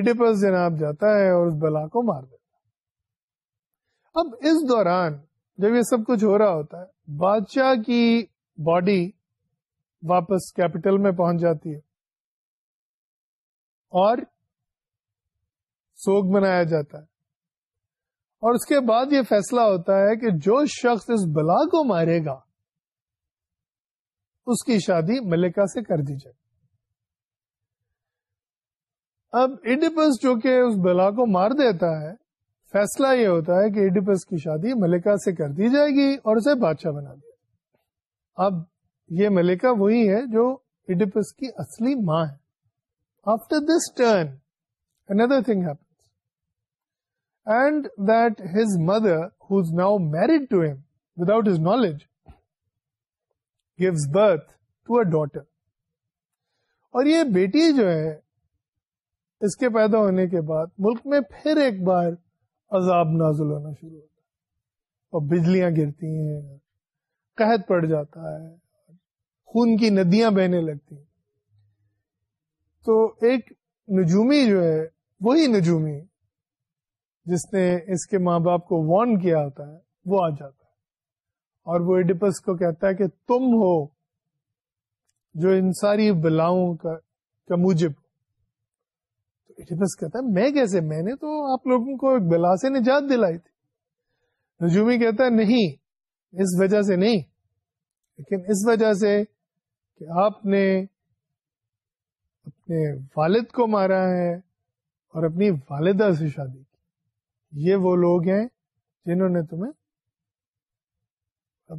[SPEAKER 1] ایڈیپس جناب جاتا ہے اور اس بلا کو مار دیتا ہے اب اس دوران جب یہ سب کچھ ہو رہا ہوتا ہے بادشاہ کی باڈی واپس کیپٹل میں پہنچ جاتی ہے اور سوگ جاتا ہے اور اس کے بعد یہ فیصلہ ہوتا ہے کہ جو شخص اس بلا کو مارے گا اس کی شادی ملکہ سے کر دی جائے اب ایڈیپس جو کہ اس بلا کو مار دیتا ہے فیصلہ یہ ہوتا ہے کہ ایڈیپس کی شادی ملکہ سے کر دی جائے گی اور اسے بادشاہ بنا دیا اب یہ ملکا وہی ہے جو ایڈیپس کی اصلی ماں ہے after this turn another thing and that his mother who's now married to him without his knowledge gives birth to a daughter اور یہ بیٹی جو ہے اس کے پیدا ہونے کے بعد ملک میں پھر ایک بار عذاب نازل ہونا شروع ہوتا ہے اور بجلیاں گرتی ہیں قحط پڑ جاتا ہے خون کی ندیاں بہنے لگتی تو ایک نجومی جو ہے وہی نجومی جس نے اس کے ماں باپ کو وارن کیا ہوتا ہے وہ آ جاتا ہے اور وہ ایڈیپس کو کہتا ہے کہ تم ہو جو ان ساری بلاؤں کا کا موجب تو ایڈیپس کہتا میں کیسے میں نے تو آپ لوگوں کو ایک بلا سے نجات دلائی تھی نجومی کہتا ہے نہیں اس وجہ سے نہیں لیکن اس وجہ سے کہ آپ نے اپنے والد کو مارا ہے اور اپنی والدہ سے شادی کی یہ وہ لوگ ہیں جنہوں نے تمہیں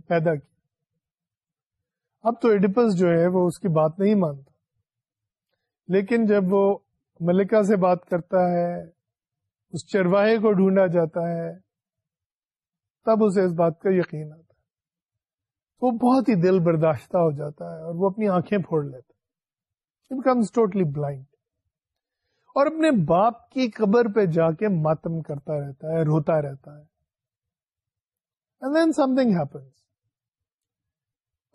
[SPEAKER 1] پیدا کیا اب تو ایڈپس جو ہے وہ اس کی بات نہیں مانتا لیکن جب وہ ملکہ سے بات کرتا ہے اس چرواہے کو ڈھونڈا جاتا ہے تب اسے اس بات کا یقین آتا وہ بہت ہی دل برداشتہ ہو جاتا ہے اور وہ اپنی آنکھیں پھوڑ لیتا بیکمز ٹوٹلی بلائنڈ اور اپنے باپ کی قبر پہ جا کے ماتم کرتا رہتا ہے روتا رہتا ہے and then something happens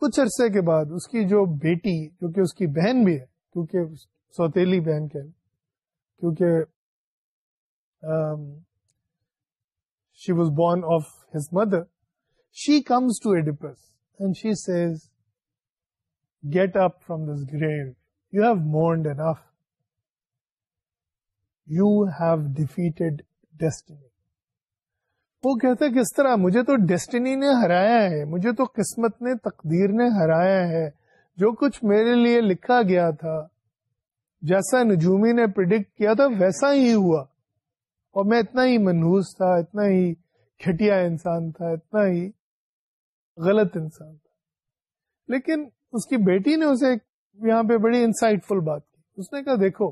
[SPEAKER 1] کچھ عرصے کے بعد اس کی جو بیٹی جو کہ اس کی بہن بھی ہے کیونکہ سوتیلی بہن کے کیونکہ um, she was born of his mother she comes to Oedipus get up from this You you have murdered you have defeated destiny وہ کہتا ہے کس طرح مجھے تو ڈیسٹنی نے ہرایا ہے مجھے تو قسمت نے تقدیر نے ہرایا ہے جو کچھ میرے لیے لکھا گیا تھا جیسا نجومی نے پرڈکٹ کیا تھا ویسا ہی ہوا اور میں اتنا ہی منہوس تھا اتنا ہی کھٹیا انسان تھا اتنا ہی غلط انسان تھا لیکن اس کی بیٹی نے اسے یہاں پہ بڑی انسائٹ فل بات کی اس نے کہا دیکھو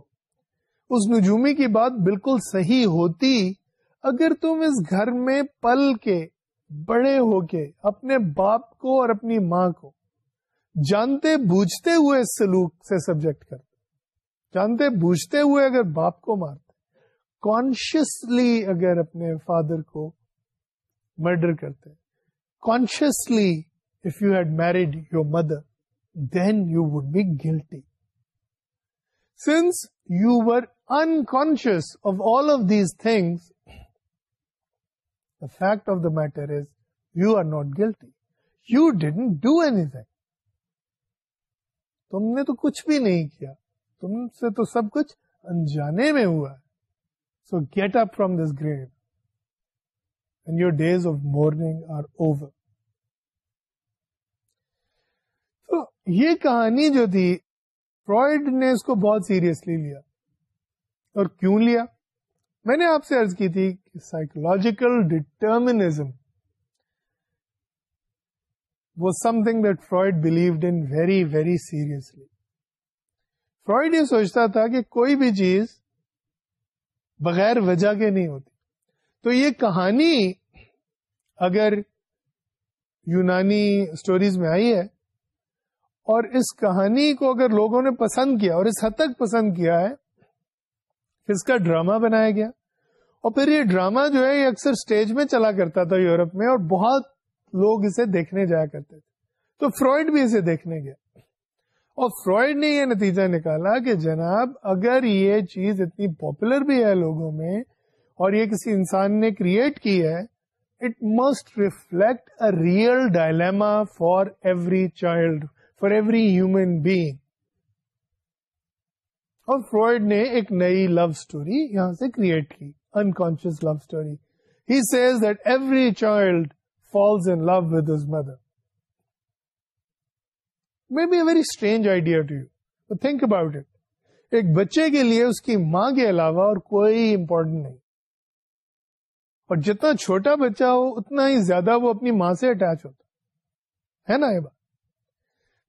[SPEAKER 1] اس نجومی کی بات بالکل صحیح ہوتی اگر تم اس گھر میں پل کے بڑے ہو کے اپنے باپ کو اور اپنی ماں کو جانتے بوجھتے ہوئے اس سلوک سے سبجیکٹ کرتے جانتے بوجھتے ہوئے اگر باپ کو مارتے کانشیسلی اگر اپنے فادر کو مرڈر کرتے consciously if you had married your mother then you would be guilty since you were unconscious of all of these things fact of the matter is you are not guilty you you do anything تم نے تو کچھ بھی نہیں کیا تم سے تو سب کچھ انجانے میں ہوا so get up from this grade your days of mourning are over تو یہ کہانی جو تھی فرائڈ نے اس کو بہت سیریسلی لیا اور کیوں لیا میں نے آپ سے ارض کی تھی کہ سائیکولوجیکل ڈیٹرمنیزم وہ something that Freud believed in very very seriously Freud یہ سوچتا تھا کہ کوئی بھی چیز بغیر وجہ کے نہیں ہوتی تو یہ کہانی اگر یونانی اسٹوریز میں آئی ہے اور اس کہانی کو اگر لوگوں نے پسند کیا اور اس حد تک پسند کیا ہے اس کا ڈراما بنایا گیا اور پھر یہ ڈراما جو ہے یہ اکثر سٹیج میں چلا کرتا تھا یورپ میں اور بہت لوگ اسے دیکھنے جایا کرتے تھے تو فرائڈ بھی اسے دیکھنے گیا اور فرائڈ نے یہ نتیجہ نکالا کہ جناب اگر یہ چیز اتنی پاپولر بھی ہے لوگوں میں اور یہ کسی انسان نے کریٹ کی ہے it must reflect a real dilemma for every child for every human being اور فروئڈ نے ایک نئی لو اسٹوری یہاں سے کریٹ کی unconscious love story he says that every child falls in love with mother may be a very strange idea to you think about it ایک بچے کے لیے اس کی ماں کے علاوہ اور کوئی امپورٹنٹ نہیں اور جتنا چھوٹا بچہ ہو اتنا ہی زیادہ وہ اپنی ماں سے اٹیچ ہوتا ہے نا یہ بات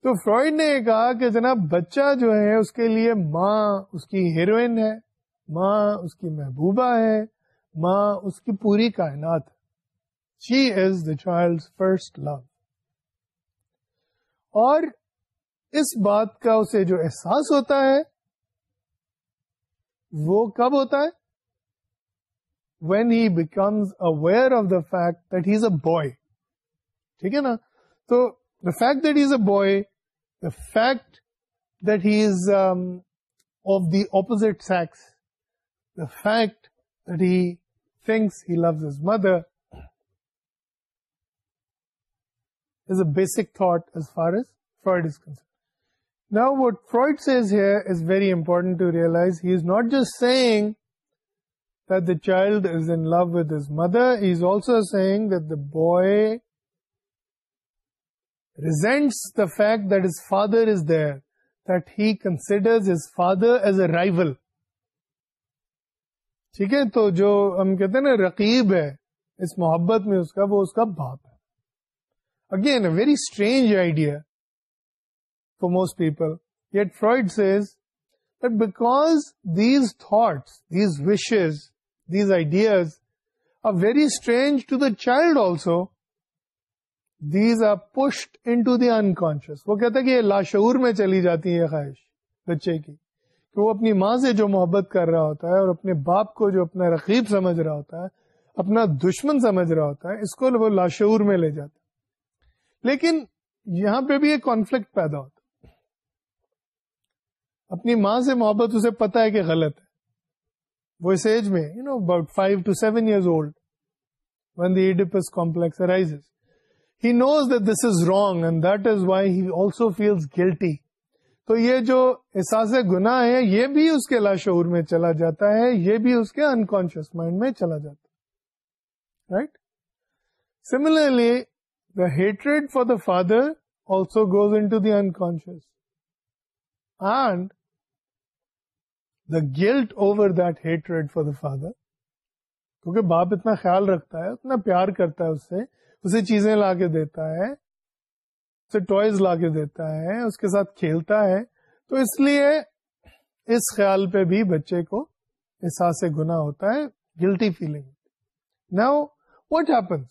[SPEAKER 1] تو فرائڈ نے یہ کہا کہ جناب بچہ جو ہے اس کے لیے ماں اس کی ہیروئن ہے ماں اس کی محبوبہ ہے ماں اس کی پوری کائنات ہے she is the child first love اور اس بات کا اسے جو احساس ہوتا ہے وہ کب ہوتا ہے when he becomes aware of the fact a boy ٹھیک ہے نا تو the fact that as a boy fact that fact that he thinks he loves his mother concerned. Now what Freud says here is very important to realize. He is not just saying that the child is in love with his mother. He is also saying that the boy resents the fact that his father is there, that he considers his father as a rival. ٹھیک ہے تو جو ہم کہتے ہیں نا رقیب ہے اس محبت میں اس کا وہ اس کا باپ ہے again a very strange idea for most people yet Freud says because these thoughts these wishes these to very strange to the child also these the unconscious وہ کہتا ہے کہ یہ لاشعور میں چلی جاتی ہے خواہش بچے کی کہ وہ اپنی ماں سے جو محبت کر رہا ہوتا ہے اور اپنے باپ کو جو اپنا رقیب سمجھ رہا ہوتا ہے اپنا دشمن سمجھ رہا ہوتا ہے اس کو وہ لاشعور میں لے جاتا ہے لیکن یہاں پہ بھی ایک کانفلکٹ پیدا ہوتا ہے اپنی ماں سے محبت اسے پتا ہے کہ غلط ہے وہ اس ایج میں you know about five to seven years old when the Oedipus complex arises he knows that this is wrong and that is why he also feels guilty تو یہ جو احساس گناہ ہے یہ بھی اس کے لاشعور میں چلا جاتا ہے یہ بھی اس کے انکانشیس مائنڈ میں چلا جاتا ہے right similarly the hatred for the father also goes into the unconscious and the guilt over that for the father کیونکہ باپ اتنا خیال رکھتا ہے اتنا پیار کرتا ہے اس سے اسے چیزیں لا کے دیتا ہے اسے ٹوائز لا کے دیتا ہے اس کے ساتھ کھیلتا ہے تو اس لیے اس خیال پہ بھی بچے کو احساس گنا ہوتا ہے guilty feeling now what happens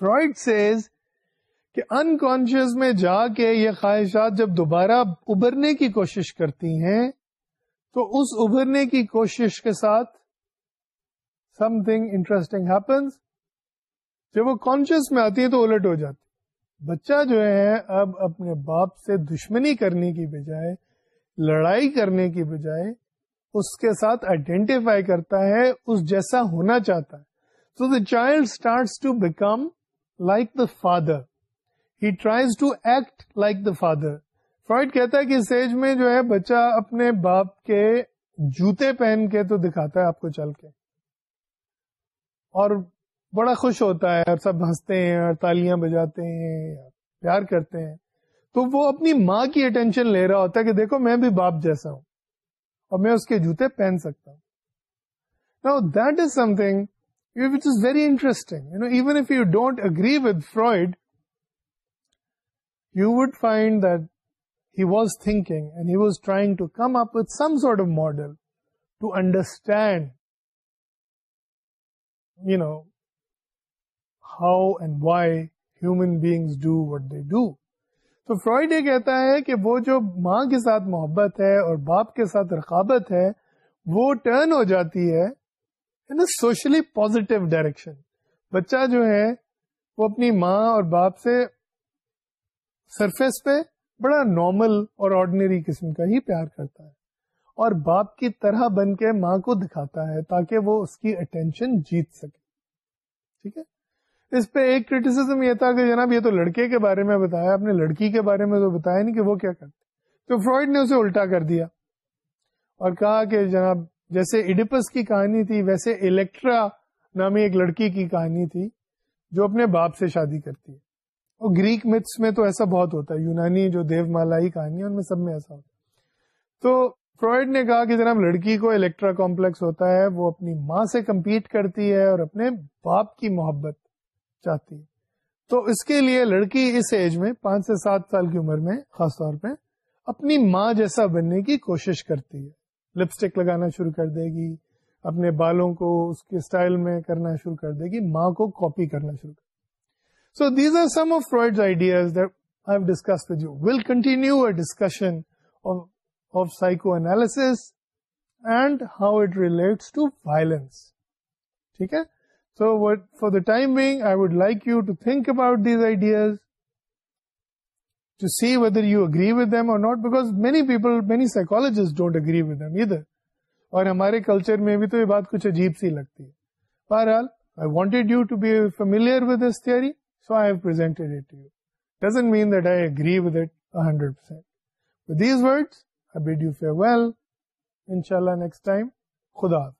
[SPEAKER 1] Freud says کہ انکانشیس میں جا کے یہ خواہشات جب دوبارہ ابھرنے کی کوشش کرتی ہیں تو اس ابھرنے کی کوشش کے ساتھ سم تھنگ انٹرسٹنگ ہیپنس جب وہ کانشیس میں آتی ہے تو الٹ ہو جاتی بچہ جو ہے اب اپنے باپ سے دشمنی کرنے کی بجائے لڑائی کرنے کی بجائے اس کے ساتھ آئیڈینٹیفائی کرتا ہے اس جیسا ہونا چاہتا ہے so the child start to become like the father he tries to act like the father Freud کہتا ہے کہ اس ایج میں جو ہے بچہ اپنے باپ کے جوتے پہن کے تو دکھاتا ہے آپ کو چل کے اور بڑا خوش ہوتا ہے اور سب ہنستے ہیں اور تالیاں بجاتے ہیں پیار کرتے ہیں تو وہ اپنی ماں کی اٹینشن لے رہا ہوتا ہے کہ دیکھو میں بھی باپ جیسا ہوں اور میں اس کے جوتے پہن سکتا ہوں that is something which is very interesting you know even if you don't agree with Freud you would find that he was thinking and he was trying to come up with some sort of model to understand you know how and why human beings do what they do تو Freud یہ کہتا ہے کہ وہ جو ماں کے ساتھ محبت ہے اور باپ کے ساتھ رقابت ہے وہ ٹرن ہو جاتی ہے ان سوشلی پوزیٹو ڈائریکشن بچہ جو ہے وہ اپنی ماں اور باپ سے سرفیس پہ بڑا نارمل اور آرڈینری قسم کا ہی پیار کرتا ہے اور باپ کی طرح بن کے ماں کو دکھاتا ہے تاکہ وہ اس کی اٹینشن جیت سکے ٹھیک ہے اس پہ ایک کریٹیسم یہ یہ تھا کہ جناب تو لڑکے کے بارے میں بتایا اپنے لڑکی کے بارے میں تو بتایا نہیں کہ وہ کیا کرتے تو فرائڈ نے اسے الٹا کر دیا اور کہا کہ جناب جیسے ایڈپس کی کہانی تھی ویسے الیکٹرا نامی ایک لڑکی کی کہانی تھی جو اپنے باپ سے شادی کرتی ہے اور گریک متس میں تو ایسا بہت ہوتا ہے یونانی جو دیو مالائی کہانی تو فرائڈ نے کہا کہ جناب لڑکی کو الیکٹرا کمپلیکس ہوتا ہے وہ اپنی ماں سے کمپیٹ کرتی ہے اور اپنے باپ کی محبت چاہتی ہے تو اس کے لیے لڑکی اس ایج میں پانچ سے سات سال کی عمر میں خاص طور پہ اپنی ماں جیسا بننے کی کوشش کرتی ہے لپسٹک لگانا شروع کر دے گی اپنے بالوں کو اس کے اسٹائل میں کرنا شروع کر دے گی ماں کو کاپی کرنا شروع کر so these are some of Freud ideas and how it relates like you to think about these ideas to see whether not back main people many psychologists don't agree with them either اور ہمارے culture میں تو یہ بات کچھ عجیب سی لگتی ہے خدا تھا